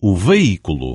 o veículo.